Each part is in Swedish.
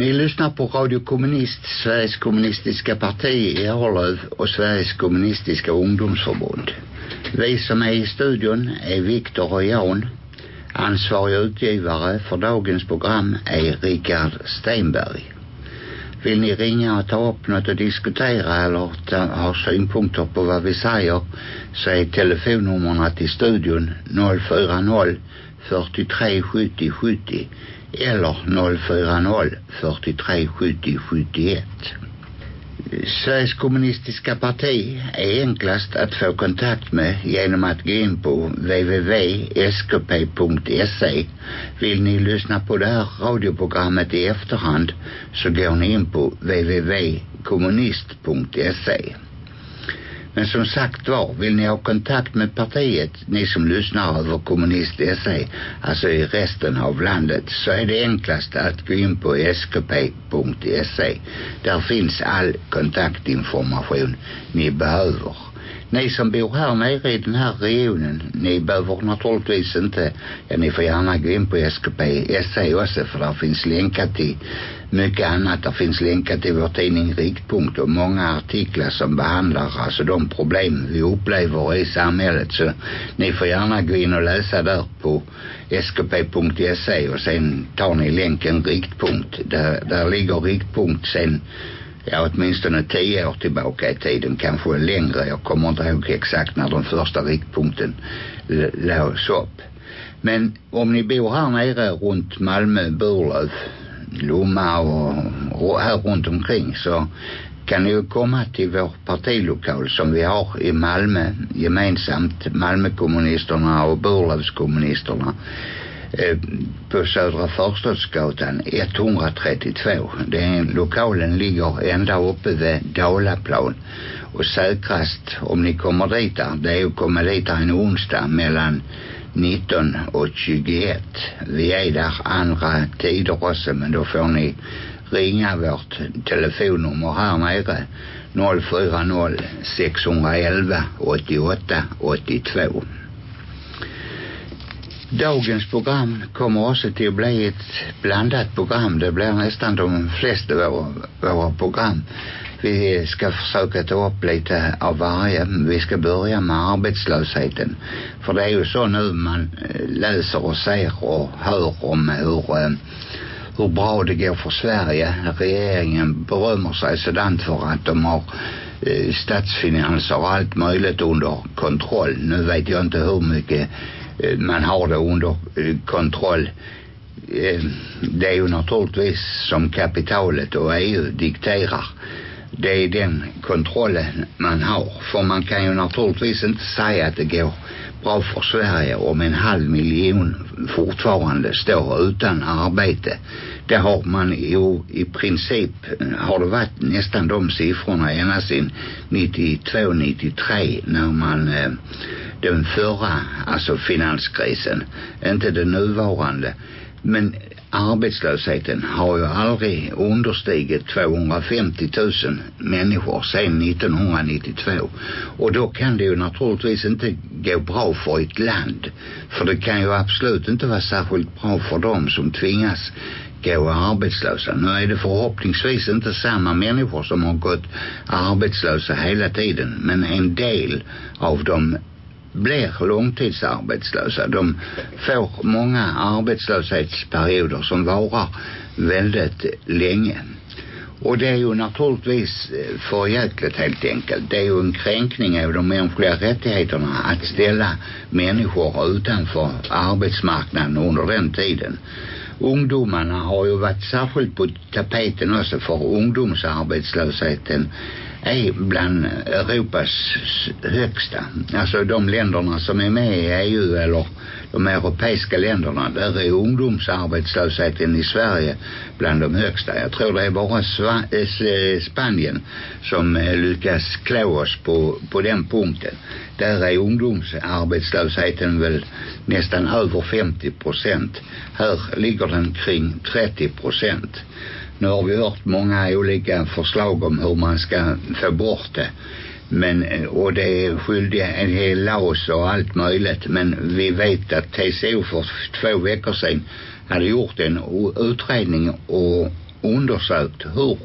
Ni lyssnar på Radio Kommunist, Sveriges kommunistiska parti i Arlöv och Sveriges kommunistiska ungdomsförbund. Vi som är i studion är Viktor och Jan. Ansvarig utgivare för dagens program är Richard Steinberg. Vill ni ringa och ta upp något att diskutera eller ta, ha synpunkter på vad vi säger så är telefonnumren till studion 040 43 70 70 eller 040 43 70 71. Sveriges kommunistiska parti är enklast att få kontakt med genom att gå in på www.skp.se. Vill ni lyssna på det här radioprogrammet i efterhand så går ni in på www.kommunist.se. Men som sagt var, vill ni ha kontakt med partiet, ni som lyssnar över kommunist.se, alltså i resten av landet, så är det enklast att gå in på skp.se. Där finns all kontaktinformation ni behöver. Ni som bor här nere i den här regionen, ni behöver naturligtvis inte, ja ni får gärna gå in på SKP-SE också för där finns länkar till mycket annat. Där finns länkar till vår tidning Riktpunkt och många artiklar som behandlar alltså de problem vi upplever i samhället. Så ni får gärna gå in och läsa där på skp.se och sen tar ni länken Riktpunkt. Där, där ligger Riktpunkt sen ja åtminstone tio år tillbaka i tiden, kanske längre. Jag kommer inte ihåg exakt när den första riktpunkten lades upp. Men om ni bor här nere runt Malmö, Burlöv, Lomma och, och här runt omkring så kan ni ju komma till vår partilokal som vi har i Malmö gemensamt Malmökommunisterna och Burlövskommunisterna Øh, på Södra Förstadsgatan 132. Den lokalen ligger ända uppe vid Dalaplan och säkrast om ni kommer dit där, det är att komma dit där en onsdag mellan 19 och 21. Vi är där andra tider också men då får ni ringa vårt telefonnummer här nere 040 611 88 82. Dagens program kommer också till att bli ett blandat program. Det blir nästan de flesta våra, våra program. Vi ska försöka ta upp lite av varje. Vi ska börja med arbetslösheten. För det är ju så nu man eh, läser och ser och hör om hur, eh, hur bra det går för Sverige. Regeringen berömmer sig sådant för att de har eh, statsfinanser och allt möjligt under kontroll. Nu vet jag inte hur mycket Eh, man har det under eh, kontroll. Eh, det är ju naturligtvis som kapitalet och EU dikterar. Det är den kontrollen man har. För man kan ju naturligtvis inte säga att det går bra för Sverige om en halv miljon fortfarande står utan arbete. Det har man ju i princip har det varit nästan de siffrorna ända sedan 92-93 när man eh, den förra alltså finanskrisen. Inte den nuvarande. Men arbetslösheten har ju aldrig understigit 250 000 människor sedan 1992 och då kan det ju naturligtvis inte gå bra för ett land för det kan ju absolut inte vara särskilt bra för dem som tvingas gå arbetslösa. Nu är det förhoppningsvis inte samma människor som har gått arbetslösa hela tiden men en del av dem blir långtidsarbetslösa. De får många arbetslöshetsperioder som varar väldigt länge. Och det är ju naturligtvis eh, för jäkligt helt enkelt. Det är ju en kränkning av de mänskliga rättigheterna att ställa människor utanför arbetsmarknaden under den tiden. Ungdomarna har ju varit särskilt på tapeten också för ungdomsarbetslösheten är bland Europas högsta. Alltså de länderna som är med i EU eller de europeiska länderna där är ungdomsarbetslösheten i Sverige bland de högsta. Jag tror det är bara Sva eh, Spanien som eh, lyckas klå oss på, på den punkten. Där är ungdomsarbetslösheten väl nästan över 50 procent. Här ligger den kring 30 procent. Nu har vi hört många olika förslag om hur man ska få bort det. Men, eh, och det är skyldiga en hel laus och allt möjligt. Men vi vet att TCO för två veckor sedan hade gjort en utredning och undersökt hur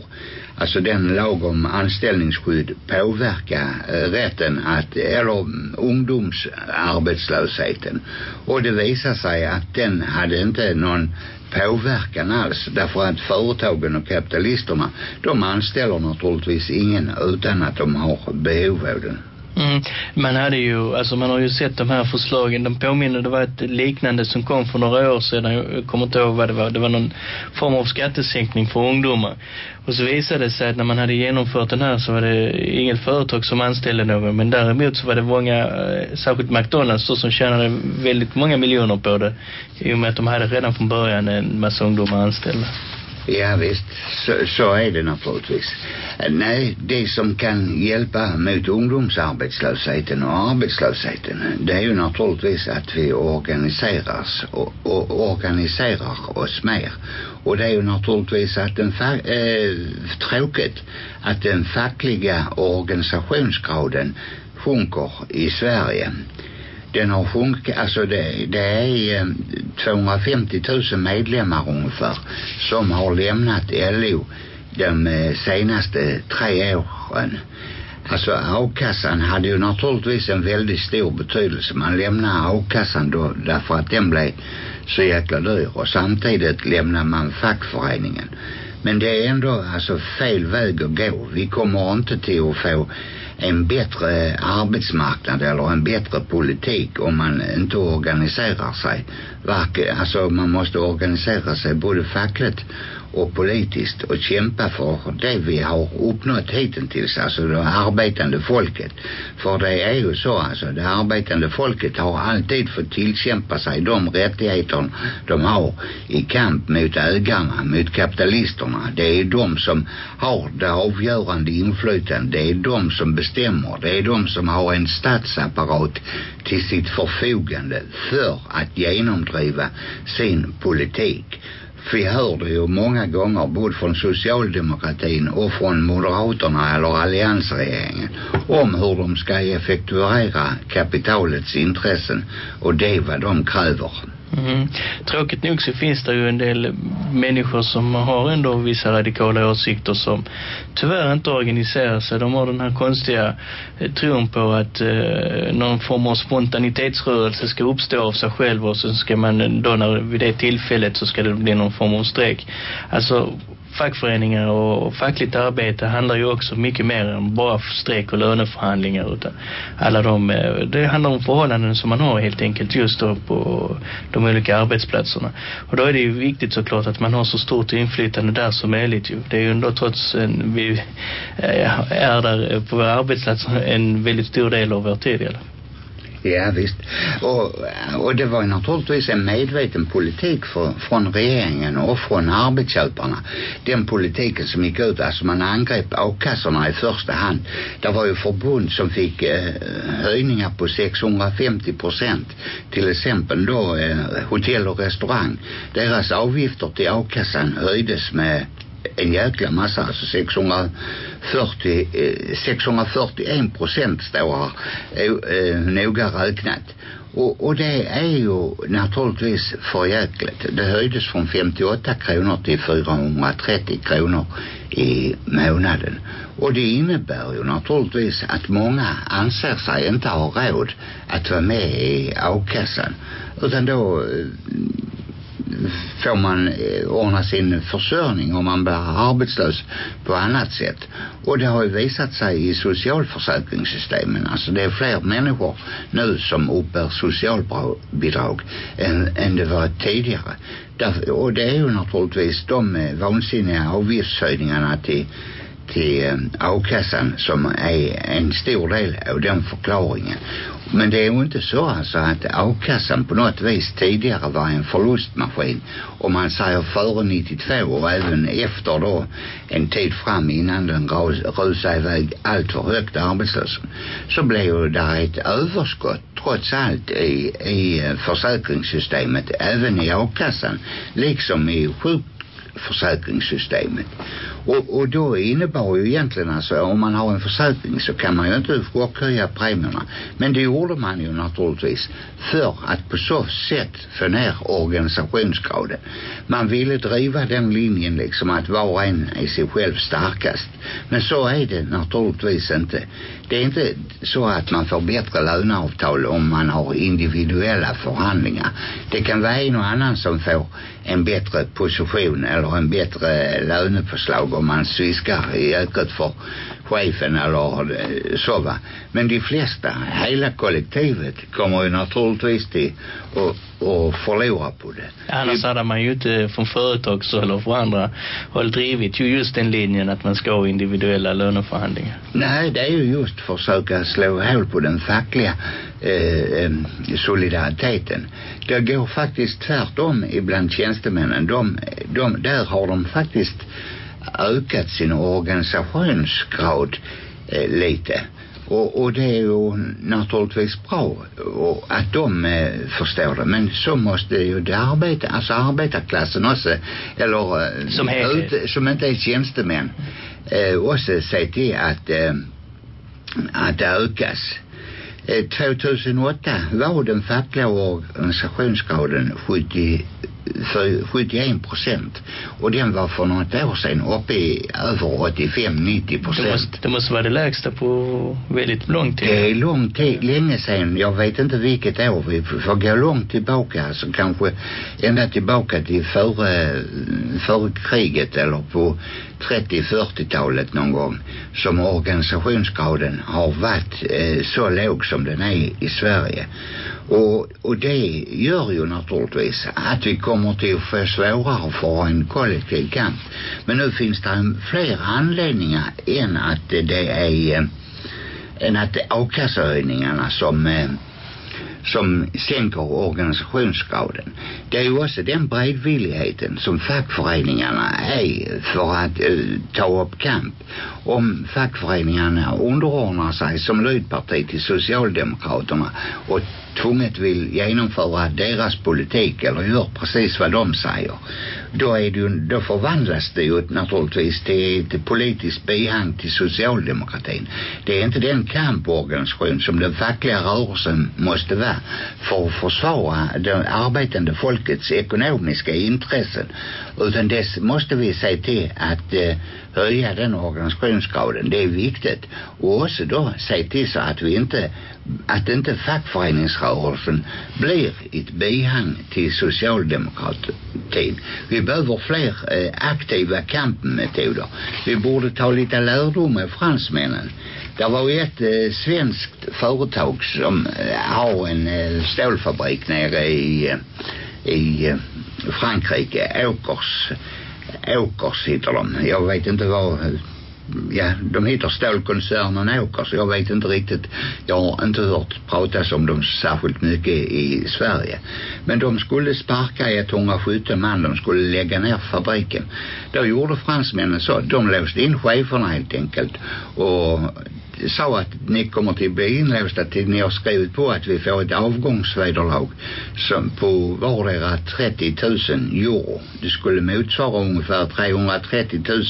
alltså den lag om anställningsskydd påverkar eh, rätten att, eller ungdomsarbetslösheten. Och det visar sig att den hade inte någon påverkan alls därför att företagen och kapitalisterna de anställer naturligtvis ingen utan att de har behov av den. Mm. Man hade ju, alltså man har ju sett de här förslagen. De påminner, det var ett liknande som kom för några år sedan. Jag kommer inte ihåg vad det var. Det var någon form av skattesänkning för ungdomar. Och så visade det sig att när man hade genomfört den här så var det inget företag som anställde någon. Men däremot så var det många, eh, särskilt McDonalds då, som tjänade väldigt många miljoner på det. I och med att de hade redan från början en massa ungdomar anställda. Ja visst, så, så är det naturligtvis. Nej, det som kan hjälpa mot ungdomsarbetslösheten och arbetslösheten det är ju naturligtvis att vi organiseras och, och organiserar oss mer. Och det är ju naturligtvis att den eh, tråkigt att den fackliga organisationsgraden sjunker i Sverige den har sjunkit, alltså det, det är eh, 250 000 medlemmar ungefär som har lämnat LO de eh, senaste tre åren. Alltså avkassan hade ju naturligtvis en väldigt stor betydelse. Man lämnar avkassan då därför att den blev så jäkla dyr och samtidigt lämnar man fackföreningen. Men det är ändå alltså fel väg att gå. Vi kommer inte till att få en bättre arbetsmarknad eller en bättre politik om man inte organiserar sig. Alltså man måste organisera sig både fackligt och politiskt och kämpa för det vi har uppnått hittills, alltså det arbetande folket. För det är ju så, alltså det arbetande folket har alltid fått tillkämpa sig de rättigheter de har i kamp mot ägarna, mot kapitalisterna. Det är de som har det avgörande inflytandet. Det är de som bestämmer. Det är de som har en statsapparat till sitt förfogande för att genomdriva sin politik vi hör det ju många gånger både från socialdemokratin och från moderaterna eller alliansregeringen om hur de ska effektuera kapitalets intressen och det vad de kräver. Mm. Tråkigt nog så finns det ju en del människor som har ändå vissa radikala åsikter som tyvärr inte organiserar sig. De har den här konstiga eh, tron på att eh, någon form av spontanitetsrörelse ska uppstå av sig själv och så ska man eh, då när, vid det tillfället så ska det bli någon form av strejk. Alltså fackföreningar och fackligt arbete handlar ju också mycket mer än bara strejk och löneförhandlingar utan alla de, eh, det handlar om förhållanden som man har helt enkelt just då på de olika arbetsplatserna. Och då är det ju viktigt såklart att man har så stort inflytande där som möjligt ju. Det är ju ändå trots en, vi eh, är där på våra arbetsplatser en väldigt stor del av vår tid i alla fall. Ja visst. Och, och det var ju naturligtvis en medveten politik för, från regeringen och från arbetsköparna. Den politiken som gick ut, alltså man angrep avkassorna i första hand. Det var ju förbund som fick eh, höjningar på 650 procent. Till exempel då eh, hotell och restaurang. Deras avgifter till avkassan höjdes med en jäkla massa, alltså 640, eh, 641 procent står här, eh, eh, noga räknat. Och, och det är ju naturligtvis för jäkligt. Det höjdes från 58 kronor till 430 kronor i månaden. Och det innebär ju naturligtvis att många anser sig inte ha råd att vara med i avkassan. Utan då eh, får man eh, ordna sin försörjning om man blir arbetslös på annat sätt. Och det har ju visat sig i socialförsäkringssystemen. Alltså det är fler människor nu som uppbär socialbidrag än, än det var tidigare. Därför, och det är ju naturligtvis de eh, vansinniga avgiftshöjningarna till till eh, avkassan som är en stor del av den förklaringen. Men det är ju inte så alltså att avkassan på något vis tidigare var en förlustmaskin. Om man säger före 92 och även efter då en tid fram innan den rusade iväg allt för högt arbetslös. Så blev ju där ett överskott trots allt i, i försäkringssystemet även i avkassan liksom i sjukförsäkringssystemet. Och, och då innebar ju egentligen alltså om man har en försäkring så kan man ju inte chockhöja premierna. Men det gjorde man ju naturligtvis för att på så sätt få ner organisationsgraden. Man ville driva den linjen liksom att var och en är sig själv starkast. Men så är det naturligtvis inte. Det är inte så att man får bättre löneavtal om man har individuella förhandlingar. Det kan vara en och annan som får en bättre position eller en bättre löneförslag om man sviskar i ökat för chefen eller så va. Men de flesta, hela kollektivet kommer ju naturligtvis till och, och förlora på det. Annars hade man ju inte från företags eller från andra håll drivit ju just den linjen att man ska ha individuella löneförhandlingar. Nej, det är ju just försöka slå hål på den fackliga eh, solidariteten. Det går faktiskt tvärtom ibland tjänstemännen. De, de, där har de faktiskt ökat sin organisationsgrad eh, lite. Och, och det är ju naturligtvis bra och att de eh, förstår det. Men så måste ju det arbeta, alltså arbetarklassen också, eller eh, som, ut, som inte är tjänstemän, eh, också se till att, eh, att det ökas. 2008 eh, var den fackliga organisationsgraden 70 för 71 procent och den var för något år sedan uppe i över 85-90 procent. Det måste, det måste vara det lägsta på väldigt lång tid. Det är lång tid, länge sedan. Jag vet inte vilket år. Vi får gå långt tillbaka. Alltså kanske ända tillbaka till före, före kriget eller på 30-40-talet någon gång som organisationsgraden har varit eh, så låg som den är i Sverige. Och, och det gör ju naturligtvis att vi kommer till att få svårare för en kollektiv kamp. Men nu finns det fler anledningar än att det är eh, än att det är a-kassehöjningarna som eh, som sänker organisationsgraden. Det är ju också den bredvilligheten som fackföreningarna är för att uh, ta upp kamp. Om fackföreningarna underordnar sig som lydparti till Socialdemokraterna och tvunget vill genomföra deras politik eller gör precis vad de säger då är det ju, då förvandlas det ju naturligtvis till ett politiskt bihang till socialdemokratin. Det är inte den kamporganisation som den fackliga rörelsen måste vara för att försvara det arbetande folkets ekonomiska intressen utan det måste vi se till att eh, höja den organisationsgraden. Det är viktigt. Och också då se till så att vi inte att inte fackföreningsrörelsen blir ett bihang till socialdemokratin. Vi behöver fler eh, aktiva kampmetoder. Vi borde ta lite lärdom av fransmännen. Det var ju ett eh, svenskt företag som eh, har en eh, stålfabrik nere i, eh, i eh, Frankrike, Åkers Åkers heter de. Jag vet inte vad eh, ja, de heter stålkoncernen Åkers. Jag vet inte riktigt. Jag har inte hört pratas om dem särskilt mycket i Sverige. Men de skulle sparka 117 man. De skulle lägga ner fabriken. Då gjorde fransmännen så. De låste in cheferna helt enkelt. Och sa att ni kommer till bli inlåsta till ni har skrivit på att vi får ett avgångsvederlag som på vardera 30 000 euro. Det skulle motsvara ungefär 330 000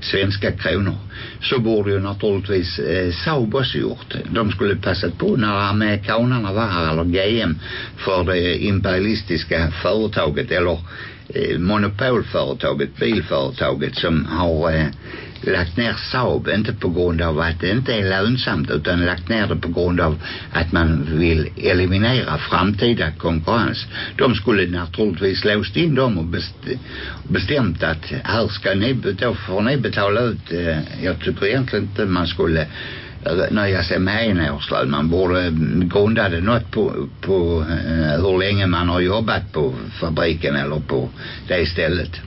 svenska kronor. Så borde ju naturligtvis eh, Saab också gjort. De skulle passat på när amerikanerna var här eller GM för det imperialistiska företaget eller eh, monopolföretaget, bilföretaget som har eh, lagt ner Saab inte på grund av att det inte är lönsamt utan lagt ner det på grund av att man vill eliminera framtida konkurrens. De skulle naturligtvis låst in dem och best, bestämt att här ska ni, då får ni betala ut, eh, jag tycker egentligen inte man skulle eh, nöja sig med en årslön. Man borde grunda det något på, på eh, hur länge man har jobbat på fabriken eller på det stället.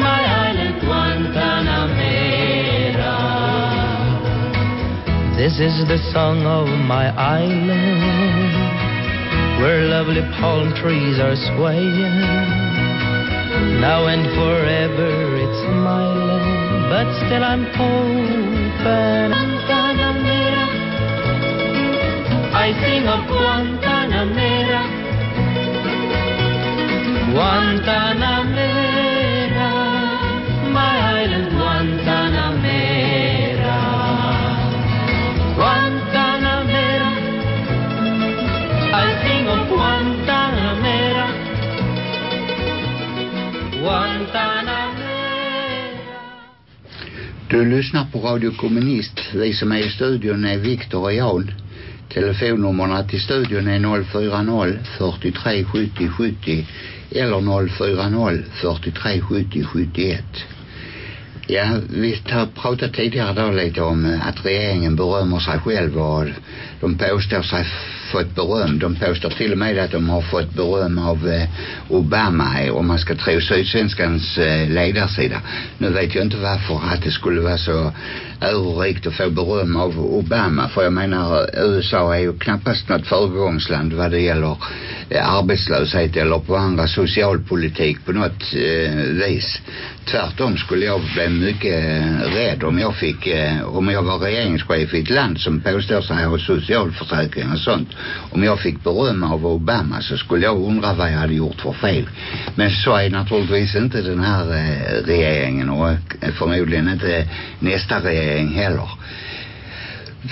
My island Guantanamera. This is the song of my island, where lovely palm trees are swaying. Now and forever it's my land, but still I'm open. Guantanamera, I sing of Guantanamera. Guantanamera My island Guantanamera Guantanamera I sing of Guantanamera Guantanamera Du lyssnar på Radio Kommunist. Vi som är i studion är Viktor och Jan. Telefonnummerna till studion är 040 43 70 70 eller 040 43 70 71. Ja, vi har pratat tidigare då lite om eh, att regeringen berömmer sig själv och de påstår sig fått beröm. De påstår till och med att de har fått beröm av eh, Obama eh, om man ska tro Sydsvenskans eh, ledarsida. Nu vet jag inte varför att det skulle vara så överrikt att få beröm av Obama. För jag menar USA är ju knappast något föregångsland vad det gäller eh, arbetslöshet eller på andra socialpolitik på något eh, vis. Tvärtom skulle jag bli mycket eh, rädd om jag fick, eh, om jag var regeringschef i ett land som påstår sig ha socialförsäkring och sånt. Om jag fick beröm av Obama så skulle jag undra vad jag hade gjort för fel. Men så är naturligtvis inte den här eh, regeringen och eh, förmodligen inte nästa regering heller.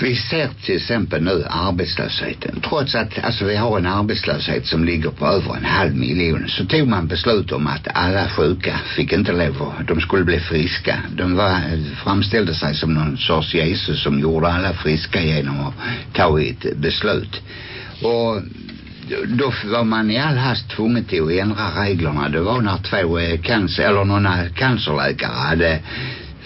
Vi ser till exempel nu arbetslösheten. Trots att alltså, vi har en arbetslöshet som ligger på över en halv miljon så tog man beslut om att alla sjuka fick inte lov att, de skulle bli friska. De var, framställde sig som någon sorts Jesus som gjorde alla friska genom att ta ett beslut. Och då var man i all hast tvungen till att ändra reglerna. Det var när två eh, cancer, eller några eh, cancerläkare hade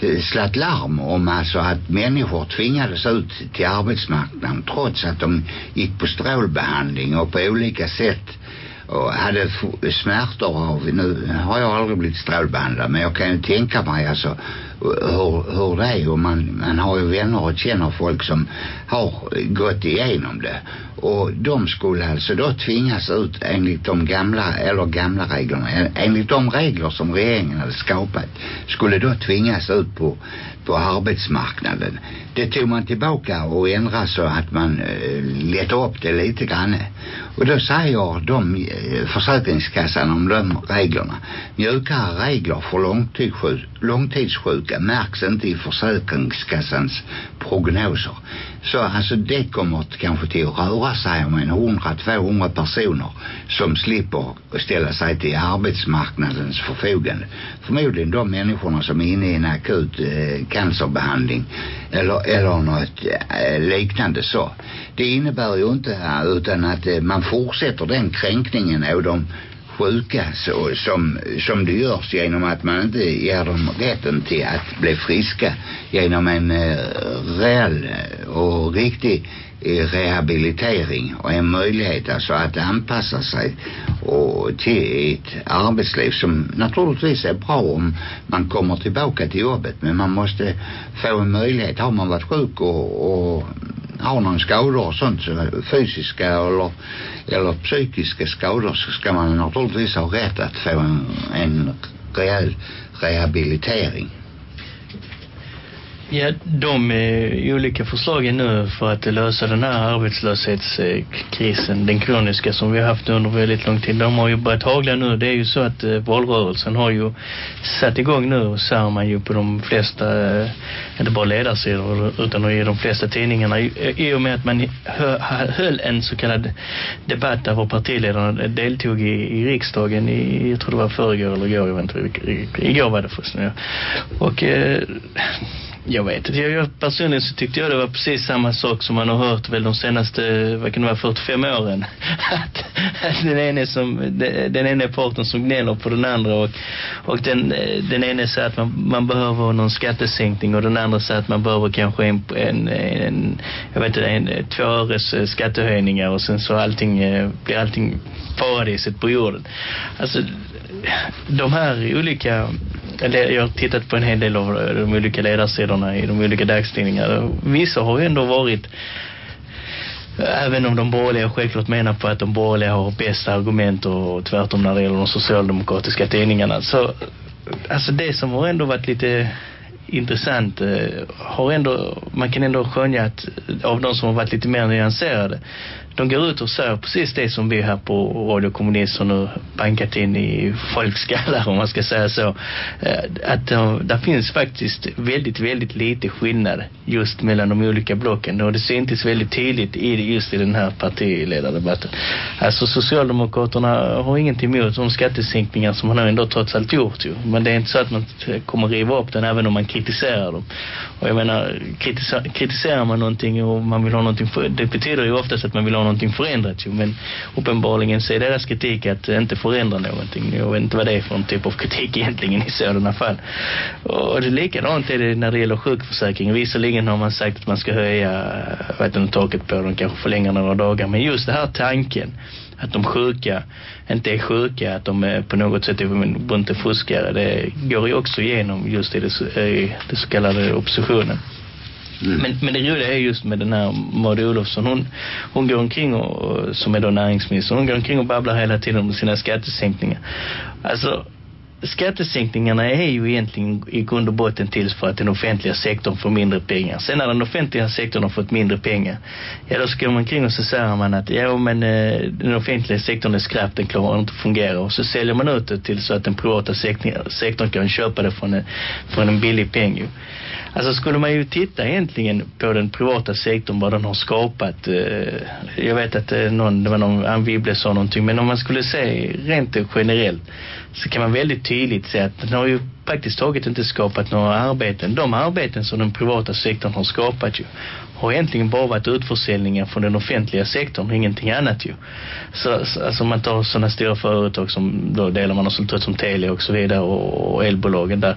Eh, slagit larm om alltså att människor tvingades ut till arbetsmarknaden trots att de gick på strålbehandling och på olika sätt och hade f- smärtor av, nu har jag aldrig blivit strålbehandlad men jag kan ju tänka mig alltså hur, hur det är. Och man, man har ju vänner och känner folk som har gått igenom det. Och de skulle alltså då tvingas ut enligt de gamla eller gamla reglerna enligt de regler som regeringen hade skapat skulle då tvingas ut på på arbetsmarknaden. Det tog man tillbaka och ändrade så att man eh, lättade upp det lite grann och då säger de eh, försäkringskassan om de reglerna. Mjukare regler för långtidssjuka märks inte i försäkringskassans prognoser så alltså det kommer kanske till att röra sig om en 100-200 personer som slipper ställa sig till arbetsmarknadens förfogande förmodligen de människorna som är inne i en akut eh, cancerbehandling eller, eller något eh, øh, liknande så det innebär ju inte utan att eh, øh, man fortsätter den kränkningen av de sjuka så, som, som det görs genom att man inte ger dem rätten till att bli friska genom en eh, reell eh, och riktig eh, rehabilitering och en möjlighet alltså att anpassa sig och till ett arbetsliv som naturligtvis är bra om man kommer tillbaka till jobbet. Men man måste få en möjlighet. Har man varit sjuk och, och har någon skador och sånt så fysiska eller, eller psykiska skador så ska man naturligtvis ha rätt att få en, en rejäl rehabilitering. Ja, de eh, olika förslagen nu för att lösa den här arbetslöshetskrisen, den kroniska som vi har haft under väldigt lång tid, de har ju börjat hagla nu. Det är ju så att eh, valrörelsen har ju satt igång nu och ser man ju på de flesta, eh, inte bara ledarsidor utan i de flesta tidningarna i, eh, i och med att man hö, höll en så kallad debatt där vår partiledarna deltog i, i riksdagen i, jag tror det var förrgår eller igår, jag vet inte, igår var det förresten, ja. Och eh, jag vet inte, jag, jag personligen så tyckte jag det var precis samma sak som man har hört väl de senaste, vad kan det vara, 45 åren. att, att den ene som, den, den ene parten som gnäller på den andra och, och den, den ene säger att man, man behöver någon skattesänkning och den andra säger att man behöver kanske en, en, en jag vet inte, en, två öres eh, skattehöjningar och sen så allting, eh, blir allting paradiset på jorden. Alltså, de här olika eller jag har tittat på en hel del av de olika ledarsidorna i de olika dagstidningarna. Vissa har ju ändå varit Även om de borgerliga självklart menar på att de borgerliga har bästa argument och tvärtom när det gäller de socialdemokratiska tidningarna. Så alltså det som har ändå varit lite intressant eh, har ändå, man kan ändå skönja att av de som har varit lite mer nyanserade de går ut och säger precis det som vi här på Radio Kommunist har nu bankat in i folkskallar om man ska säga så. Eh, att eh, där finns faktiskt väldigt, väldigt lite skillnad just mellan de olika blocken och det syntes väldigt tydligt i just i den här partiledardebatten. Alltså Socialdemokraterna har ingenting emot de skattesänkningar som man har ändå trots allt gjort ju. Men det är inte så att man eh, kommer riva upp den även om man kritiserar dem. Och jag menar, kritiserar man någonting och man vill ha någonting för, det betyder ju oftast att man vill ha någonting förändrat ju. Men uppenbarligen så är deras kritik att inte förändra någonting. Jag vet inte vad det är för en typ av kritik egentligen i sådana fall. Och det är likadant är det när det gäller sjukförsäkringen. Visserligen har man sagt att man ska höja vet inte, taket på den, kanske förlänga några dagar. Men just det här tanken att de sjuka inte är sjuka, att de är på något sätt är inte fuskare. Det går ju också igenom just i det, i det så kallade oppositionen. Mm. Men, men det roliga är just med den här Maud Olofsson. Hon, hon går omkring och, som är då näringsminister, hon går omkring och babblar hela tiden om sina skattesänkningar. Alltså, skattesänkningarna är ju egentligen i grund och botten till för att den offentliga sektorn får mindre pengar. Sen när den offentliga sektorn har fått mindre pengar, ja då ska man kring och så säger man att ja men eh, den offentliga sektorn är skräp, den klarar inte att fungera. Och så säljer man ut det till så att den privata sektorn kan köpa det från en, från en billig peng ju. Alltså skulle man ju titta egentligen på den privata sektorn vad den har skapat. Eh, jag vet att eh, någon, det var någon Ann Wibble sa någonting. Men om man skulle se rent generellt så kan man väldigt tydligt se att den har ju praktiskt taget inte skapat några arbeten. De arbeten som den privata sektorn har skapat ju har egentligen bara varit utförsäljningar från den offentliga sektorn, ingenting annat ju. Så, så alltså man tar sådana stora företag som då delar man har sålt ut som Telia och så vidare och, och elbolagen där.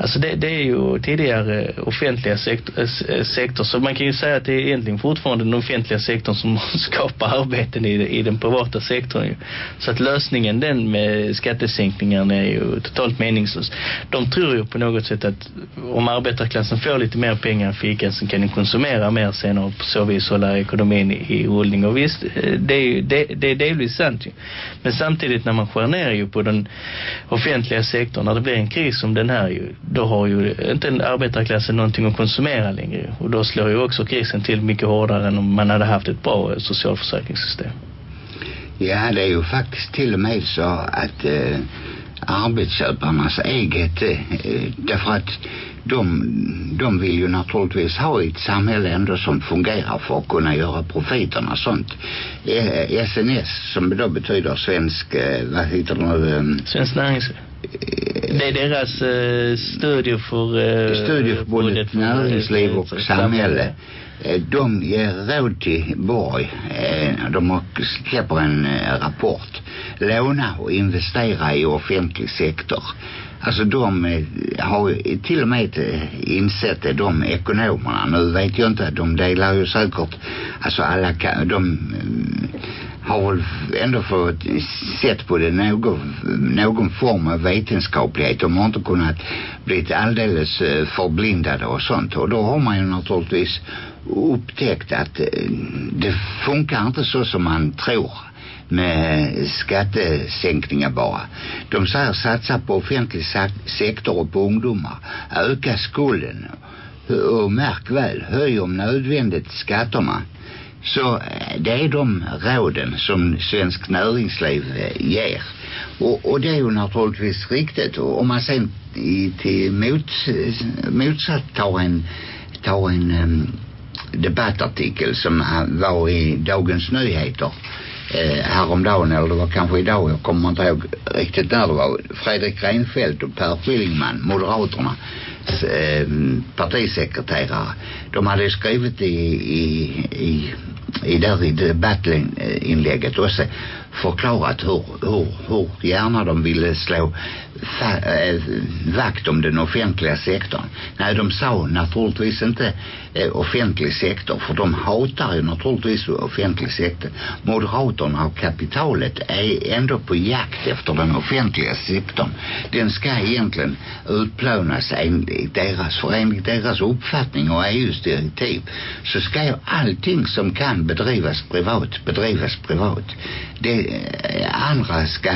Alltså det, det är ju tidigare offentliga sektor, eh, eh, sektor, så man kan ju säga att det är egentligen fortfarande den offentliga sektorn som skapar arbeten i, i den privata sektorn ju. Så att lösningen den med skattesänkningarna är ju totalt meningslös. De tror ju på något sätt att om arbetarklassen får lite mer pengar i fickan så kan den konsumera mer sen och på så vis hålla ekonomin i, i rullning. Och visst, eh, det är, ju, det, det är delvis sant ju. Men samtidigt när man skär ner ju på den offentliga sektorn, när det blir en kris som den här ju, då har ju inte en arbetarklassen någonting att konsumera längre. Och då slår ju också krisen till mycket hårdare än om man hade haft ett bra socialförsäkringssystem. Ja, det är ju faktiskt till och med så att eh, arbetsköparnas eget eh, därför att de, de vill ju naturligtvis ha ett samhälle ändå som fungerar för att kunna göra profiterna sånt. SNS som då betyder svensk, eh, vad heter det nu? Eh, svensk näringsliv. Det är deras eh, studie för eh, Studieförbundet näringsliv och samhälle. samhälle. De ger råd till Borg. De har släpper en rapport. Låna och investera i offentlig sektor. Alltså de eh, har till och med eh, insett det, de ekonomerna. Nu vet jag inte, de delar ju säkert, alltså alla de eh, har väl ändå fått sett på det någon, någon form av vetenskaplighet. De har inte kunnat bli alldeles eh, förblindade och sånt. Och då har man ju naturligtvis upptäckt att eh, det funkar inte så som man tror med skattesänkningar bara. De säger satsa på offentlig sektor och på ungdomar. Öka skulden. Och märk väl, höj om nödvändigt skatterna. Så eh, det är de råden som svensk näringsliv eh, ger. Och, och det är ju naturligtvis riktigt. Och om man sen i, till mot, motsatt tar en, tar en um, debattartikel som var i Dagens Nyheter eh, häromdagen eller det var kanske idag jag kommer inte ihåg riktigt när det var. Fredrik Reinfeldt och Per Skillingman Moderaterna eh, partisekreterare de hade skrivit i, i, i i där i debattinlägget också förklarat hur, hur, hur gärna de ville slå fa, äh, vakt om den offentliga sektorn. Nej, de sa naturligtvis inte äh, offentlig sektor för de hatar ju naturligtvis offentlig sektor. Moderaterna och kapitalet är ändå på jakt efter den offentliga sektorn. Den ska egentligen utplånas enligt deras, för enligt deras uppfattning och EUs direktiv så ska ju allting som kan bedrivas privat bedrivas privat. Det Eh, andra ska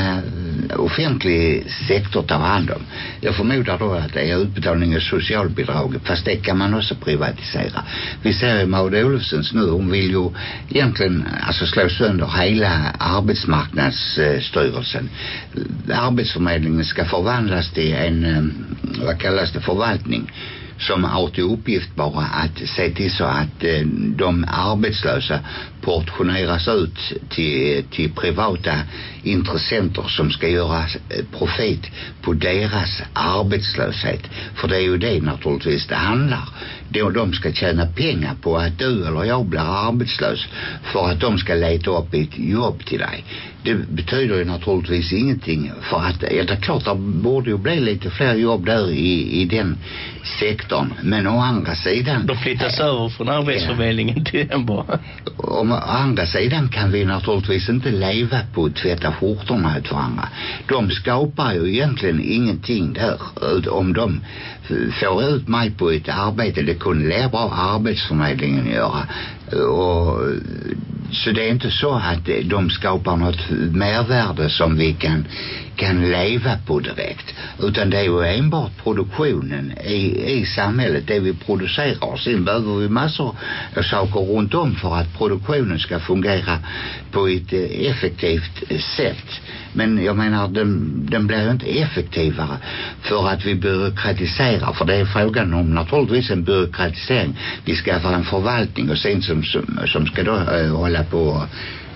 offentlig sektor ta hand om. Jag förmodar då att det är utbetalning av socialbidrag fast det kan man också privatisera. Vi ser ju Maud Olofssons nu, hon vill ju egentligen alltså slå sönder hela arbetsmarknadsstyrelsen. Arbetsförmedlingen ska förvandlas till en, eh, vad kallas det, förvaltning som har till uppgift bara att se till så att eh, de arbetslösa portioneras ut till, till privata intressenter som ska göra eh, profit på deras arbetslöshet. För det är ju det naturligtvis det handlar. Då de ska tjäna pengar på att du eller jag blir arbetslös för att de ska leta upp ett jobb till dig. Det betyder ju naturligtvis ingenting för att, ja det är klart det borde ju bli lite fler jobb där i, i den sektorn. Men å andra sidan... De flyttas äh, över från arbetsförmedlingen ja. till den bara. Om, å andra sidan kan vi naturligtvis inte leva på att tvätta skjortorna åt varandra. De skapar ju egentligen ingenting där om de får ut mig på ett arbete. Det kunde lära bra arbetsförmedlingen göra. Och så det är inte så att de skapar något mervärde som vi kan, kan leva på direkt. Utan det är ju enbart produktionen i, i samhället, det vi producerar. Sen behöver vi massor av saker runt om för att produktionen ska fungera på ett effektivt sätt. Men jag menar, den, den blir ju inte effektivare för att vi byråkratiserar. För det är frågan om naturligtvis en byråkratisering. Vi skaffar en förvaltning och sen som, som, som ska då äh, hålla på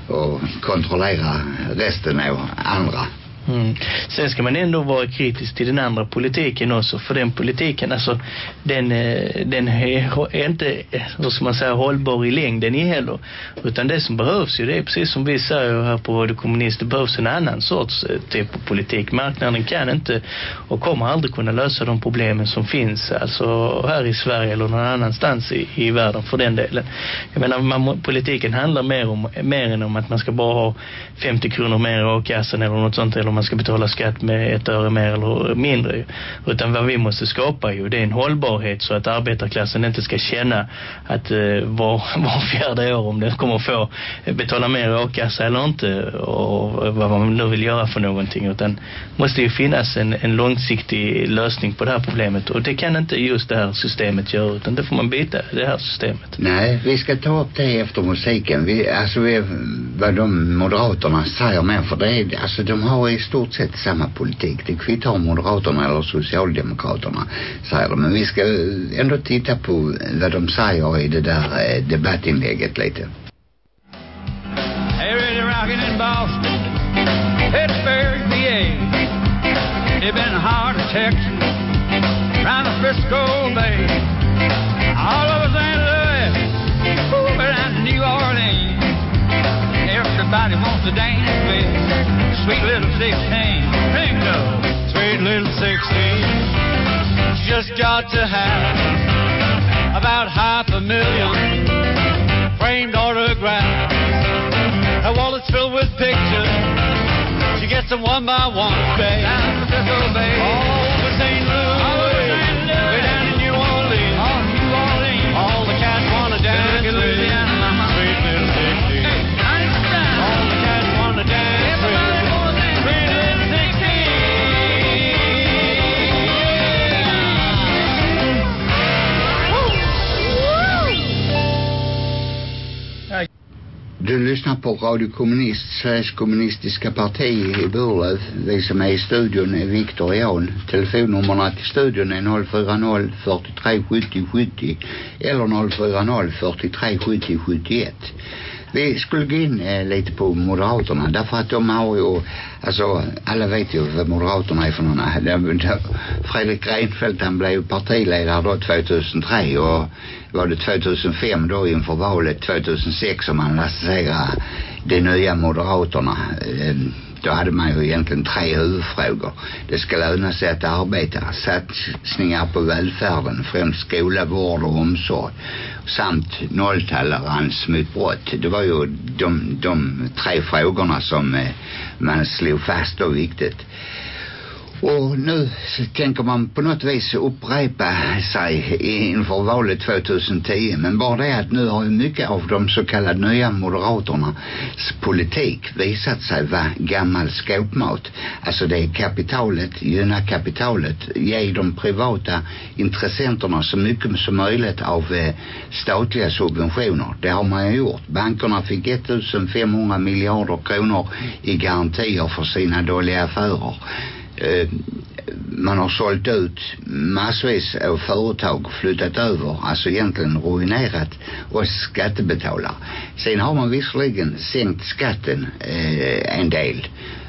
och kontrollera resten av andra. Mm. Sen ska man ändå vara kritisk till den andra politiken också. För den politiken, alltså, den, eh, den är, inte, eh, hur ska man säga, hållbar i längden i heller. Utan det som behövs ju, det är precis som vi säger här på Radio Kommunist, det behövs en annan sorts eh, typ av politik. Marknaden kan inte och kommer aldrig kunna lösa de problemen som finns, alltså här i Sverige eller någon annanstans i, i världen för den delen. Jag menar, man, politiken handlar mer, om, mer än om att man ska bara ha 50 kronor mer i a-kassan eller något sånt, eller man ska betala skatt med ett öre mer eller mindre. Utan vad vi måste skapa ju, det är en hållbarhet så att arbetarklassen inte ska känna att eh, var, var fjärde år om den kommer få betala mer a-kassa eller inte och vad man nu vill göra för någonting. Utan måste ju finnas en, en långsiktig lösning på det här problemet. Och det kan inte just det här systemet göra utan det får man byta det här systemet. Nej, vi ska ta upp det efter musiken. Vi, alltså vi, vad de moderaterna säger med, för det är, alltså de har i stort sett samma politik. Det kvittar om Moderaterna eller Socialdemokraterna säger de. Men vi ska ändå titta på vad de säger i det där eh, debattinlägget lite. Hey, really rocking in Boston, Pittsburgh, PA. Been hard to Texas, the Frisco Bay, all Everybody wants to dance with sweet little 16. Bingo! Sweet little 16. Just got to have about half a million framed autographs. Her wallet's filled with pictures. She gets them one by one, babe. Down Frisco Bay. Du lyssnar på Radio Kommunist, Sveriges kommunistiska parti i Burlöv. Vi som är i studion är Viktor och Jan. Telefonnummerna till studion är 040 43 70 70 eller 040 43 70 71. Vi skulle gå in eh, lite på Moderaterna därför att de har ju, alltså alla vet ju vad Moderaterna är för några. Fredrik Reinfeldt han blev ju partiledare då 2003 och var det 2005 då inför valet 2006 som man lanserade de nya Moderaterna. Ehm, då hade man ju egentligen tre huvudfrågor. Det ska löna sig att arbeta, satsningar på välfärden, främst skola, vård och omsorg samt nolltolerans mot brott. Det var ju de, de tre frågorna som eh, man slog fast och viktigt. Och nu så tänker man på något vis upprepa sig inför valet 2010. Men bara det att nu har ju mycket av de så kallade nya moderaternas politik visat sig vara gammal skåpmat. Alltså det är kapitalet, gynna kapitalet, ge de privata intressenterna så mycket som möjligt av eh, statliga subventioner. Det har man ju gjort. Bankerna fick 1500 miljarder kronor i garantier för sina dåliga affärer Eh, man har sålt ut massvis av företag flyttat över, alltså egentligen ruinerat oss skattebetalare. Sen har man visserligen sänkt skatten eh, en del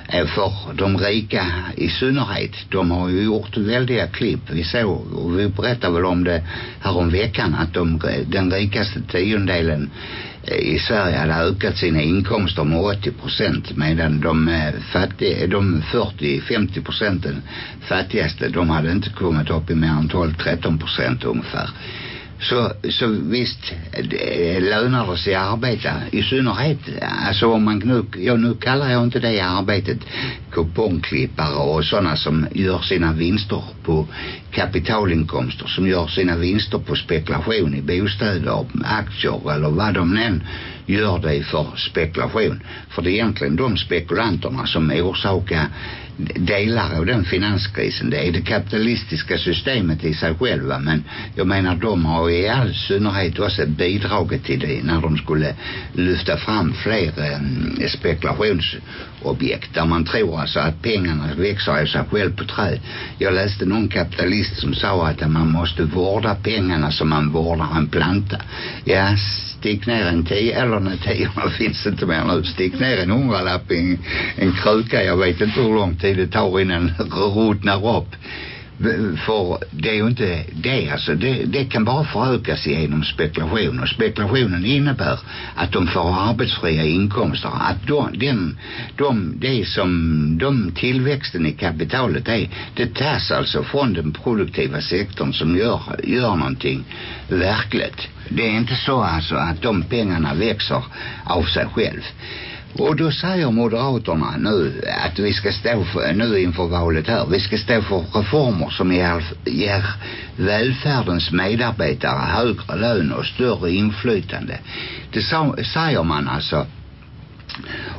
eh, för de rika i synnerhet. De har ju gjort väldiga klipp. Vi såg, och vi berättade väl om det här om veckan, att de, den rikaste tiondelen i Sverige hade ökat sina inkomster med 80 procent medan de eh, fattiga, de 40-50 procenten fattigaste de hade inte kommit upp i mer än 12-13 procent ungefär så, så visst det lönar det sig att arbeta. I synnerhet alltså om man nu, ja, nu kallar jag inte det arbetet kupongklippare och sådana som gör sina vinster på kapitalinkomster som gör sina vinster på spekulation i bostäder, aktier eller vad de än gör det för spekulation för det är egentligen de spekulanterna som orsakar delar av den finanskrisen. Det är det kapitalistiska systemet i sig själva men jag menar de har i all synnerhet också bidragit till det när de skulle lyfta fram fler eh, objekt, där man tror alltså att pengarna växer av sig själv på träd. Jag läste någon kapitalist som sa att man måste vårda pengarna som man vårdar en planta. Ja, stick ner en tio eller en tiorna finns inte mer nu. Stick ner en hundralapp i en, en kruka. Jag vet inte hur lång tid det tar innan rotnar upp. För det är ju inte det alltså. Det, det kan bara förökas genom spekulation. Och spekulationen innebär att de får arbetsfria inkomster. Att de, den, de, det som de tillväxten i kapitalet är, det tas alltså från den produktiva sektorn som gör, gör någonting verkligt. Det är inte så alltså att de pengarna växer av sig själv. Och då säger Moderaterna nu att vi ska stå för, nu inför valet här, vi ska stå för reformer som ger, ger välfärdens medarbetare högre lön och större inflytande. Det sa, säger man alltså.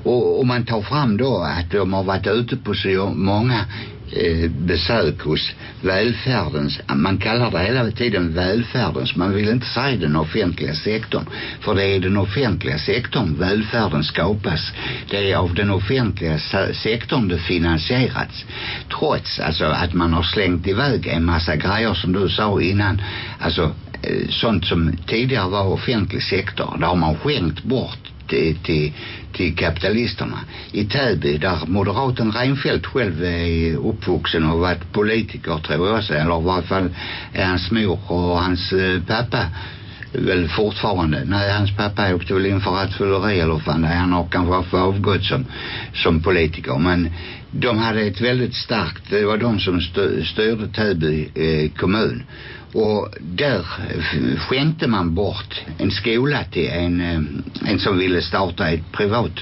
Och, och man tar fram då att de har varit ute på så många eh, besök hos välfärdens, man kallar det hela tiden välfärdens, man vill inte säga den offentliga sektorn för det är den offentliga sektorn välfärden skapas. Det är av den offentliga sektorn det finansierats. Trots alltså att man har slängt iväg en massa grejer som du sa innan alltså eh, sånt som tidigare var offentlig sektor där har man skänkt bort till, till, till kapitalisterna i Täby där moderaten Reinfeldt själv är uppvuxen och varit politiker tror jag eller i varje fall är hans mor och hans eh, pappa väl fortfarande. Nej hans pappa åkte väl in för rattfylleri eller fan Nej, han har kanske avgått som, som politiker. Men de hade ett väldigt starkt det var de som styrde Täby eh, kommun och där skänkte man bort en skola till en, eh, en som ville starta ett privat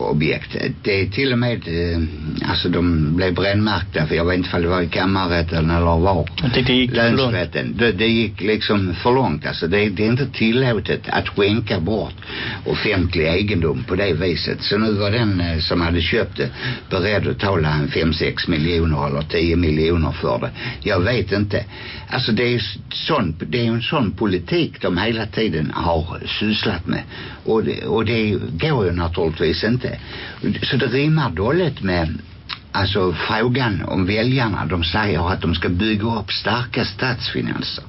objekt. Det är till och med eh, alltså de blev brännmärkta för jag vet inte om det var i kammarrätten eller var. Tyckte det gick Länsrätten. Det, det gick liksom för långt. Alltså det, det är inte tillåtet att skänka bort offentlig egendom på det viset. Så nu var den eh, som hade köpt det beredd att tala en 5-6 miljoner eller 10 miljoner för det. Jag vet inte. Alltså det är sån, det är en sån politik de hela tiden har sysslat med. Och det, och det går ju naturligtvis inte. Så det rimmar dåligt med alltså frågan om väljarna, de säger att de ska bygga upp starka statsfinanser.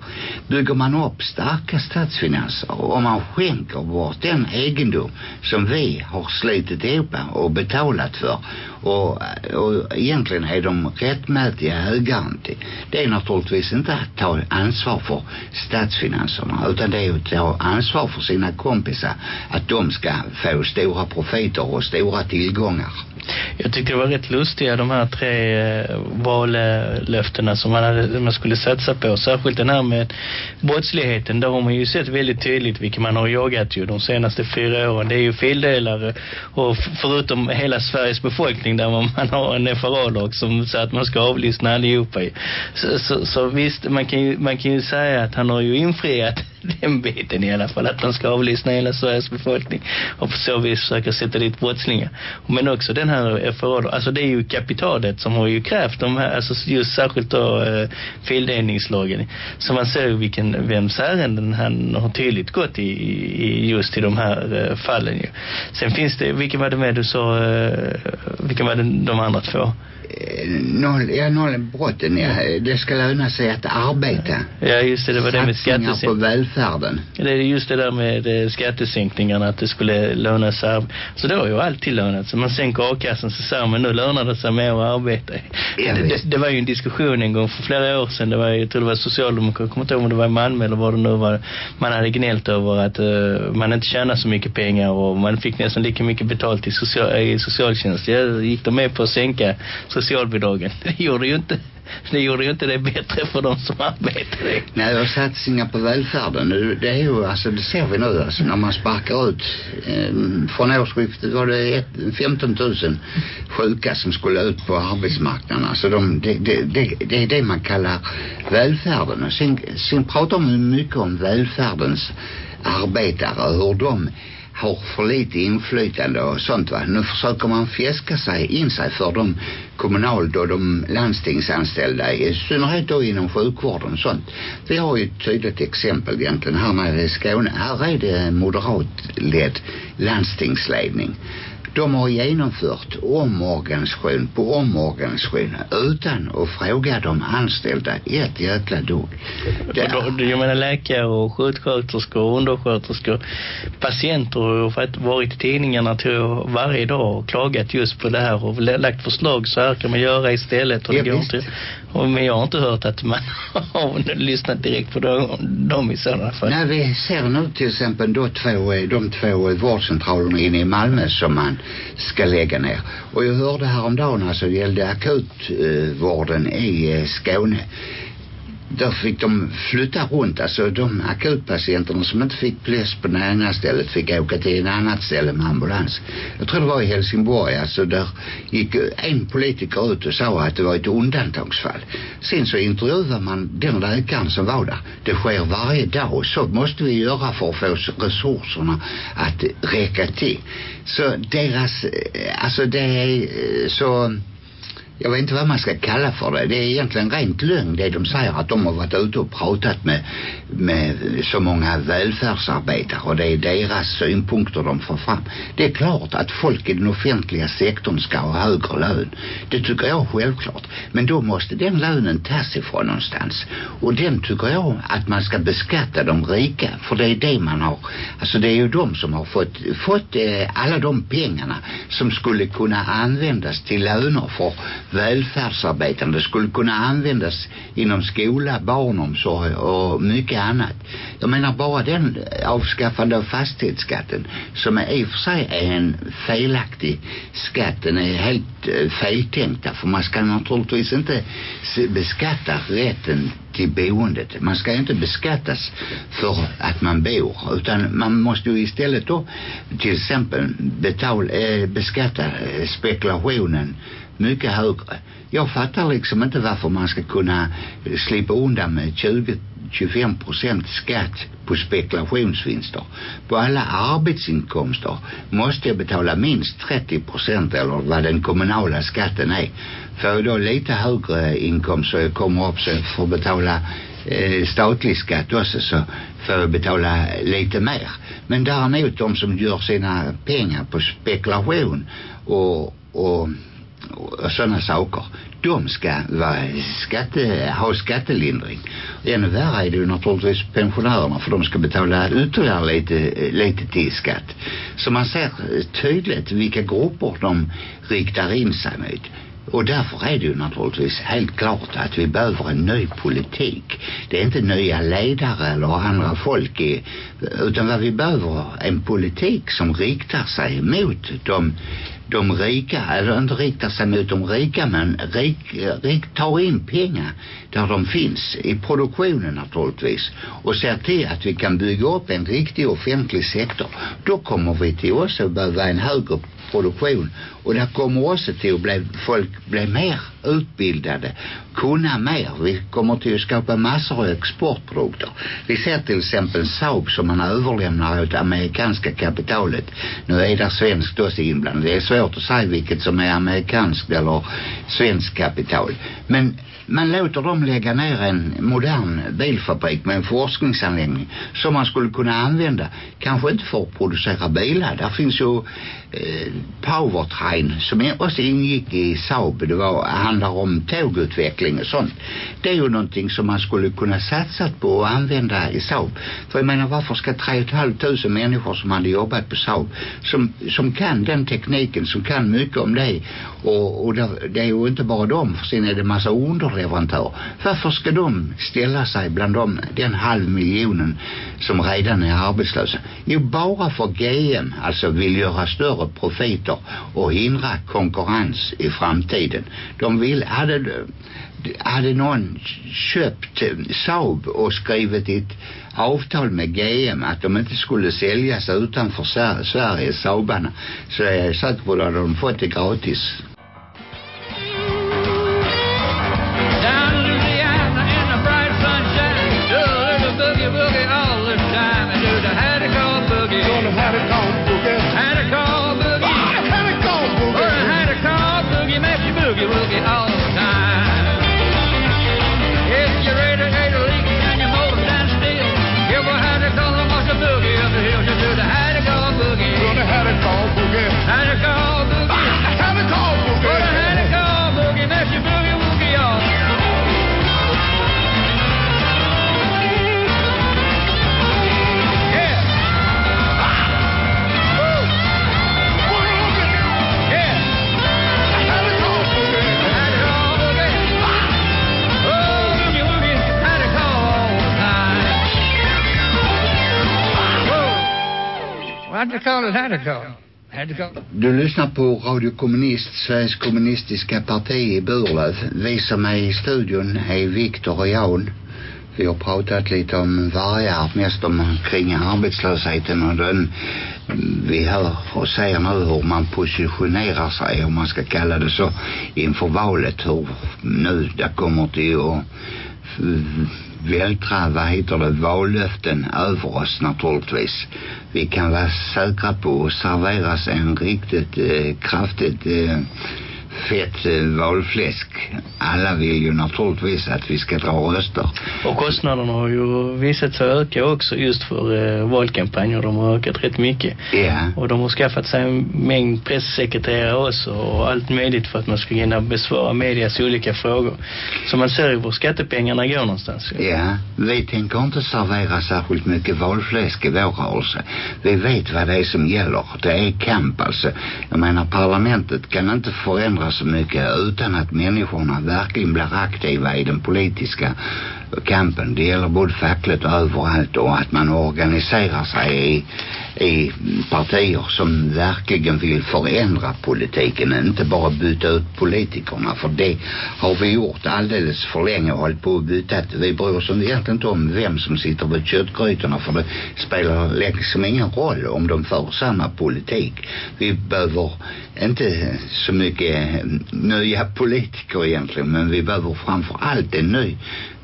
Bygger man upp starka statsfinanser och om man skänker bort den egendom som vi har slitit ihop och betalat för och, och egentligen är de rättmätiga ägaren till. Det är naturligtvis inte att ta ansvar för statsfinanserna utan det är att ta ansvar för sina kompisar att de ska få stora profiter och stora tillgångar. Jag tyckte det var rätt lustiga de här tre eh, vallöftena som man, hade, man skulle satsa på. Särskilt den här med brottsligheten. Där har man ju sett väldigt tydligt vilket man har jagat ju de senaste fyra åren. Det är ju fildelare och förutom hela Sveriges befolkning där man, man har en FRA-lag som säger att man ska avlyssna allihopa. Så, så, så visst, man kan, ju, man kan ju säga att han har ju infriat den biten i alla fall. Att man ska avlyssna hela Sveriges befolkning och på så vis försöka sätta dit brottslingar. Men också den här FRA, alltså det är ju kapitalet som har ju krävt de här, alltså just särskilt då eh, fildelningslagen. Så man ser ju vilken, vems ärenden han har tydligt gått i, i just i de här eh, fallen ju. Sen finns det, vilken var det med du sa, eh, vilken var det de andra två? Noll, ja, nollbrotten, ja. Det ska löna sig att arbeta. Ja, just det, det var det med Satsningar på skattesänkningar. välfärden. Det är just det där med eh, skattesänkningarna, att det skulle löna sig. Så det har ju alltid lönat sig. Man sänker a-kassan så säger man nu lönar det sig mer att arbeta. Ja, det, det, det var ju en diskussion en gång för flera år sedan. Det var, jag tror det var socialdemokrater, jag kommer inte ihåg om det var i Malmö eller vad det nu var. Man hade gnällt över att uh, man inte tjänar så mycket pengar och man fick nästan lika mycket betalt i, social, i socialtjänst. Jag gick de med på att sänka socialbidragen. Det gjorde ju inte det gjorde ju inte det bättre för de som arbetade. Nej, och satsningar på välfärden, nu, det är ju, alltså det ser vi nu, alltså när man sparkar ut, eh, från årsskiftet var det ett, 15 000 sjuka som skulle ut på arbetsmarknaden. Alltså de, det, det, det, det är det man kallar välfärden. Och sen, sen pratar man mycket om välfärdens arbetare, hur de har för lite inflytande och sånt va. Nu försöker man fjäska sig in sig för de kommunalt och de landstingsanställda i synnerhet då inom sjukvården och sånt. Vi har ju ett tydligt exempel egentligen här nere i Skåne. Här är det moderatledd landstingsledning. De har genomfört omorganisation på omorganisation utan att fråga de anställda ett jäkla dugg. Det, då, jag menar läkare och sjuksköterskor och undersköterskor. Patienter har varit i tidningarna tror jag varje dag och klagat just på det här och lagt förslag så här kan man göra istället. Och det Ja, går visst. inte. Och, men jag har inte hört att man har lyssnat direkt på dem, dem i sådana fall. När vi ser nu till exempel då två, de två vårdcentralerna inne i Malmö som man ska lägga ner. Och jag hörde häromdagen alltså det gällde akutvården eh, i eh, Skåne. Där fick de flytta runt, alltså de akutpatienterna som inte fick plats på det ena stället fick åka till ett annat ställe med ambulans. Jag tror det var i Helsingborg, alltså där gick en politiker ut och sa att det var ett undantagsfall. Sen så intervjuade man den läkaren som var där. Det sker varje dag och så måste vi göra för att få resurserna att räcka till. Så deras, eh, alltså det är eh, så jag vet inte vad man ska kalla för det. Det är egentligen rent lögn det de säger att de har varit ute och pratat med, med så många välfärdsarbetare och det är deras synpunkter de får fram. Det är klart att folk i den offentliga sektorn ska ha högre lön. Det tycker jag självklart. Men då måste den lönen tas ifrån någonstans. Och den tycker jag att man ska beskatta de rika. För det är det man har. Alltså det är ju de som har fått, fått eh, alla de pengarna som skulle kunna användas till löner för välfärdsarbetande. Det skulle kunna användas inom skola, barnomsorg och mycket annat. Jag menar bara den avskaffande av fastighetsskatten som är i och för sig är en felaktig skatt. Den är helt eh, feltänkta för man ska naturligtvis inte beskatta rätten till boendet. Man ska ju inte beskattas för att man bor utan man måste ju istället då till exempel betala, eh, beskatta eh, spekulationen mycket högre. Jag fattar liksom inte varför man ska kunna slippa undan med 20-25 procent skatt på spekulationsvinster. På alla arbetsinkomster måste jag betala minst 30 procent eller vad den kommunala skatten är. Får jag då lite högre inkomst så jag kommer upp så jag får betala eh, statlig skatt också så får jag betala lite mer. Men däremot de som gör sina pengar på spekulation och, och och sådana saker. De ska vara skatte, ha skattelindring. Ännu värre är det ju naturligtvis pensionärerna för de ska betala ytterligare lite, lite till skatt. Så man ser tydligt vilka grupper de riktar in sig mot. Och därför är det ju naturligtvis helt klart att vi behöver en ny politik. Det är inte nya ledare eller andra folk i, utan vad vi behöver är en politik som riktar sig mot de de rika, eller inte riktar sig mot de rika men rik, rik, tar in pengar där de finns i produktionen naturligtvis. Och ser till att vi kan bygga upp en riktig offentlig sektor. Då kommer vi till oss att behöva en högre produktion. Och det kommer också till att bli, folk blir mer utbildade kunna mer. Vi kommer till att skapa massor av exportprodukter. Vi ser till exempel Saab som man överlämnar åt amerikanska kapitalet. Nu är det svenskt också inblandat. Det är svårt att säga vilket som är amerikanskt eller svenskt kapital. Men man låter dem lägga ner en modern bilfabrik med en forskningsanläggning som man skulle kunna använda. Kanske inte för att producera bilar. Där finns ju eh, powertrain som också ingick i Saab. Det var, handlar om tågutveckling och sånt. Det är ju någonting som man skulle kunna satsa på och använda i Saab. För jag menar varför ska 3 500 människor som hade jobbat på Saab som, som kan den tekniken som kan mycket om det och, och det, det är ju inte bara dem för sen är det massa underleverantörer. Varför ska de ställa sig bland dem den halv miljonen som redan är arbetslösa? Jo bara för GM alltså vill göra större profiter och hindra konkurrens i framtiden. De vill hade hade någon köpt eh, Saab och skrivit ett avtal med GM att de inte skulle säljas utanför Sverige Saabarna så är jag säker på att de fått det gratis. Whoa. Call it had to call. Du lyssnar på Radio Kommunist, Sveriges kommunistiska parti i Burlöv. Vi som är i studion är Viktor och Jan. Vi har pratat lite om vargar, mest om kring arbetslösheten och den vi hör och ser nu hur man positionerar sig, om man ska kalla det så, inför valet. Hur nu det kommer till att vältra, vad heter det, vallöften över oss naturligtvis. Vi kan vara säkra på att serveras en riktigt eh, kraftigt eh, fett valfläsk. Alla vill ju naturligtvis att vi ska dra röster. Och kostnaderna har ju visat sig öka också just för eh, valkampanjer. De har ökat rätt mycket. Ja, Och de har skaffat sig en mängd pressekreterare också och allt möjligt för att man ska kunna besvara medias olika frågor. Så man ser ju var skattepengarna går någonstans. ju. ja. Vi tänker inte servera särskilt mycket valfläsk i vår rörelse. Vi vet vad det är som gäller. Det är kamp alltså. Jag menar parlamentet kan inte förändra så mycket utan att människorna verkligen blir aktiva i den politiska kampen. Det gäller både fackligt och överallt och att man organiserar sig i, i partier som verkligen vill förändra politiken, inte bara byta ut politikerna för det har vi gjort alldeles för länge och hållit på att byta. Vi bryr oss egentligen inte om vem som sitter vid köttgrytorna för det spelar liksom ingen roll om de för samma politik. Vi behöver inte så mycket nya politiker egentligen men vi behöver framför allt en ny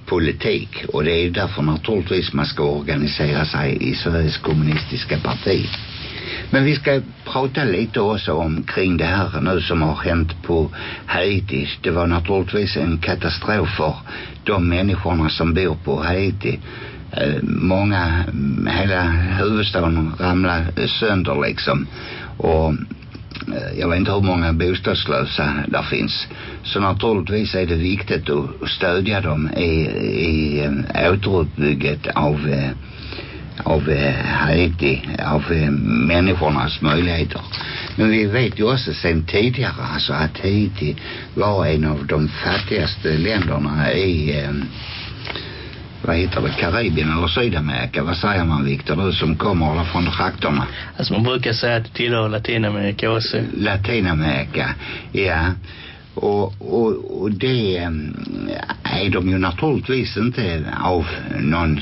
politik och det är ju därför naturligtvis man ska organisera sig i Sveriges kommunistiska parti. Men vi ska prata lite också om kring det här nu som har hänt på Haiti. Det var naturligtvis en katastrof för de människorna som bor på Haiti. Eh, många, hela huvudstaden ramlade sönder liksom. Och Eh, jag vet inte hur många bostadslösa där finns. Så naturligtvis är det viktigt att stödja dem i, i eh, återuppbygget av eh, av Haiti, av människornas möjligheter. Men vi vet ju också sen tidigare alltså att Haiti var en av de fattigaste länderna i vad heter det, Karibien eller Sydamerika, vad säger man Viktor, du som kommer från trakterna? Alltså man brukar säga att det tillhör Latinamerika också. Latinamerika, ja. Och, och, och det ehm, är de ju naturligtvis inte av någon,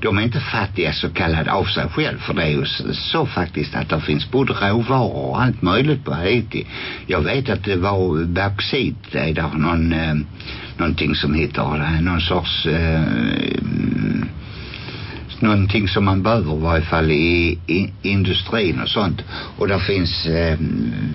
de är inte fattiga så kallade av sig själv för det är ju så, faktiskt att det finns både råvaror och allt möjligt på Haiti. Jag vet att det var bauxit, är där någon, eh, någonting som heter, eh, någon sorts eh, någonting som man behöver i varje fall i, i industrin och sånt. Och där finns, eh,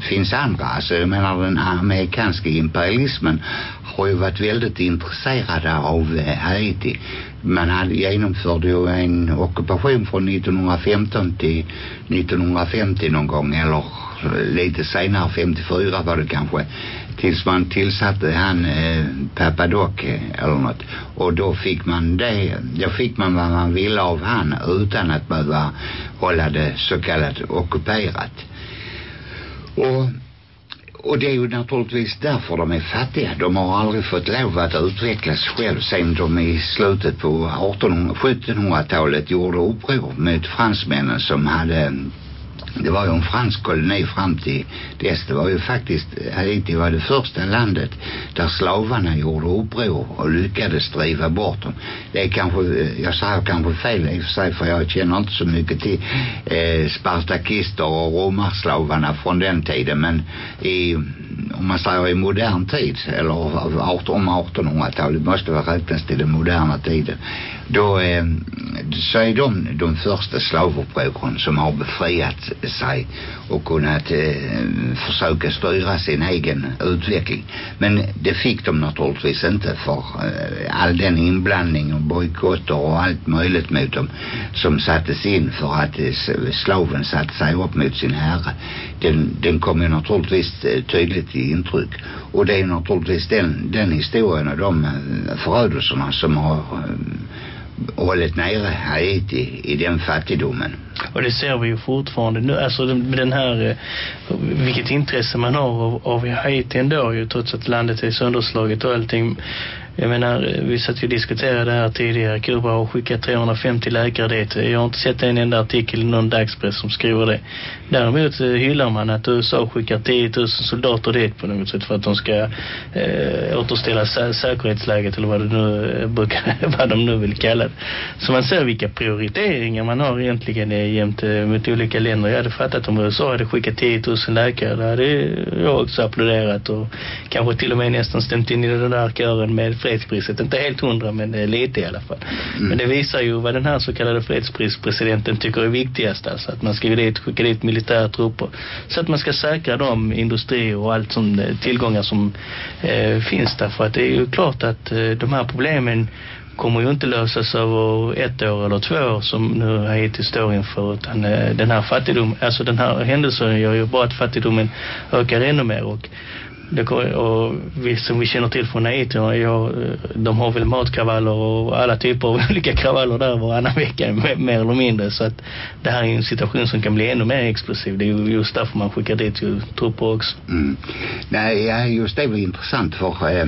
finns andra, alltså jag menar den amerikanska imperialismen har ju varit väldigt intresserade av eh, Haiti. Man hade genomförde ju en ockupation från 1915 till 1950 någon gång eller lite senare, 54 var det kanske tills man tillsatte han eh, Papadoc eh, eller något och då fick man det då fick man vad man ville av han utan att behöva hålla det så kallat ockuperat och och det är ju naturligtvis därför de är fattiga. De har aldrig fått lov att utvecklas själv sen de i slutet på 1700-talet gjorde uppror mot fransmännen som hade det var ju en fransk koloni fram till dess. Det var ju faktiskt, Haiti var det första landet där slavarna gjorde uppror och lyckades driva bort dem. Det är kanske, jag säger kanske fel i och för sig för jag känner inte så mycket till eh, spartakister och romarslavarna från den tiden men i, om man säger i modern tid eller om 1800-talet måste vara räknas till den moderna tiden då eh, så är de de första slavupproren som har befriat sig och kunnat eh, försöka styra sin egen utveckling. Men det fick de naturligtvis inte för eh, all den inblandning och bojkotter och allt möjligt mot dem som sattes in för att eh, slaven satte sig upp mot sin herre. Den, den kom ju naturligtvis eh, tydligt i intryck. Och det är naturligtvis den, den historien och de eh, förödelserna som har eh, hållit nere Haiti i den fattigdomen. Och det ser vi ju fortfarande nu, alltså den- med den här, eh, vilket intresse man har av, av Haiti ändå ju, trots att landet är sönderslaget och allting. Jag menar, eh, vi satt ju och diskuterade det här tidigare. Kuba har skickat 350 läkare dit. Jag har inte sett en enda artikel i någon dagspress som skriver det. Däremot eh, hyllar man att USA skickar 10 000 soldater dit på något sätt för att de ska eh, återställa sä säkerhetsläget eller vad det nu eh, brukar, vad de nu vill kalla det. Så man ser vilka prioriteringar man har egentligen jämt eh, mot olika länder. Jag hade fattat om USA hade skickat 10 000 läkare. Då hade jag också applåderat och kanske till och med nästan stämt in i den där kören med fredspriset. Inte helt hundra men eh, lite i alla fall. Mm. Men det visar ju vad den här så kallade fredsprispresidenten tycker är viktigast. Alltså att man ska dit, skicka dit militära trupper. Så att man ska säkra de industrier och allt som eh, tillgångar som eh, finns där. För att det är ju klart att eh, de här problemen kommer ju inte lösas över ett år eller två år som nu Haiti står inför utan eh, den här fattigdom, alltså den här händelsen gör ju bara att fattigdomen ökar ännu mer och det, och vi, som vi känner till från Haiti, ja, ja, de har väl matkravaller och alla typer av olika kravaller där varannan vecka mer, eller mindre så att det här är en situation som kan bli ännu mer explosiv. Det är ju just därför man skickar dit ju trupper också. Mm. Nej, ja, just det var intressant för eh,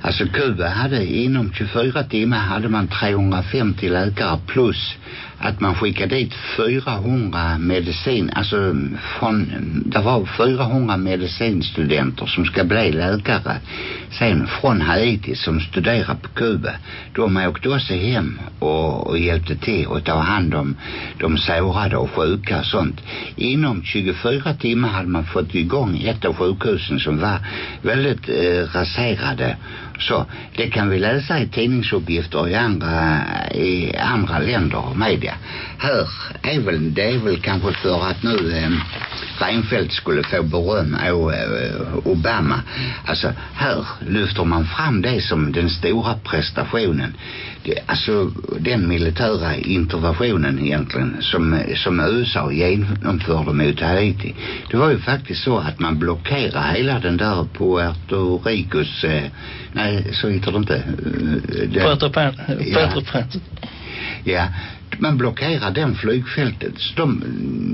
alltså Kuba hade inom 24 timmar hade man 350 läkare plus att man skickade dit 400 medicin, alltså från, det var 400 medicinstudenter som ska bli läkare sen från Haiti som studerar på Kuba. De åkte också hem och, och hjälpte till att ta hand om de sårade och sjuka och sånt. Inom 24 timmar hade man fått igång ett av sjukhusen som var väldigt eh, raserade. Så det kan vi läsa i tidningsuppgifter i andra, i andra länder och media. Här är väl, det är väl kanske för att nu eh, Reinfeldt skulle få beröm av eh, Obama. Alltså här lyfter man fram det som den stora prestationen. Alltså den militära interventionen egentligen som, som USA genomförde mot Haiti. Det var ju faktiskt så att man blockerade hela den där Puerto Ricos, eh, nej så heter det inte. eh, det- Puerto Pan, Ja. Pan. Ja, man blockerar den flygfältet. Så De,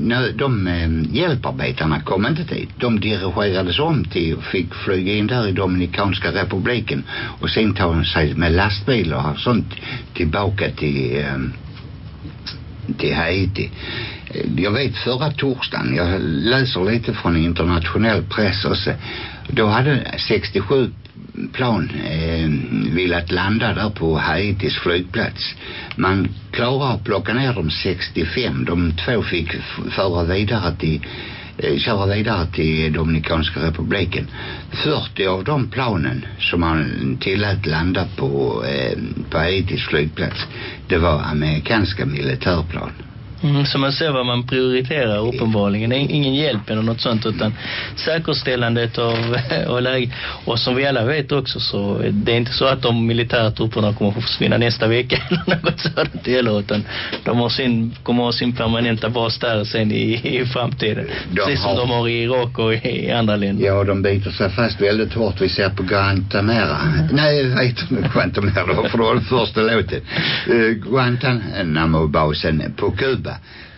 nö- de eh, hjälparbetarna kom inte dit. De dirigerades om till, fick flyga in där i Dominikanska republiken och sen ta sig med lastbilar och sånt tillbaka till, eh, till Haiti. Eh, jag vet förra torsdagen, jag läser lite från internationell press också. Då hade 67 plan eh, velat landa där på Haitis flygplats. Man klarar att plocka ner dem 65. De två fick föra vidare till eh, köra vidare till Dominikanska republiken. 40 av de planen som man tillät landa på, eh, på Haitis flygplats det var amerikanska militärplan. Mm, så man ser vad man prioriterar uppenbarligen. Det är ingen hjälp eller något sånt utan säkerställandet av, av läge. Och som vi alla vet också så det är inte så att de militära trupperna kommer att försvinna nästa vecka eller något sådant heller utan de har sin, kommer ha sin permanenta bas där sen i, i framtiden. De Precis som har- de har i Irak och i andra länder. Ja, de biter sig fast väldigt hårt. Vi ser på Guantanamera. Nej, vad heter det? Guantanamera, för det var den första låten. Uh, Guantanamo-basen på Kuba.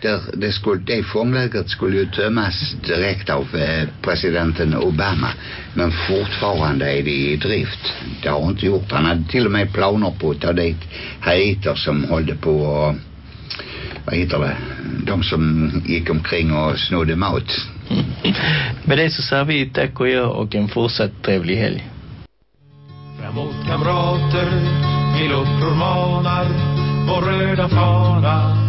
Där det, skulle, det fånglägret skulle ju tömmas direkt av eh, presidenten Obama. Men fortfarande är det i drift. Det har inte gjort. Han hade till och med planer på att ta dit haiter som hållde på och, vad heter det? De som gick omkring och snodde mat. Med det så säger vi tack och jag och en fortsatt trevlig helg. Framåt kamrater, till uppror manar Vår röda fana,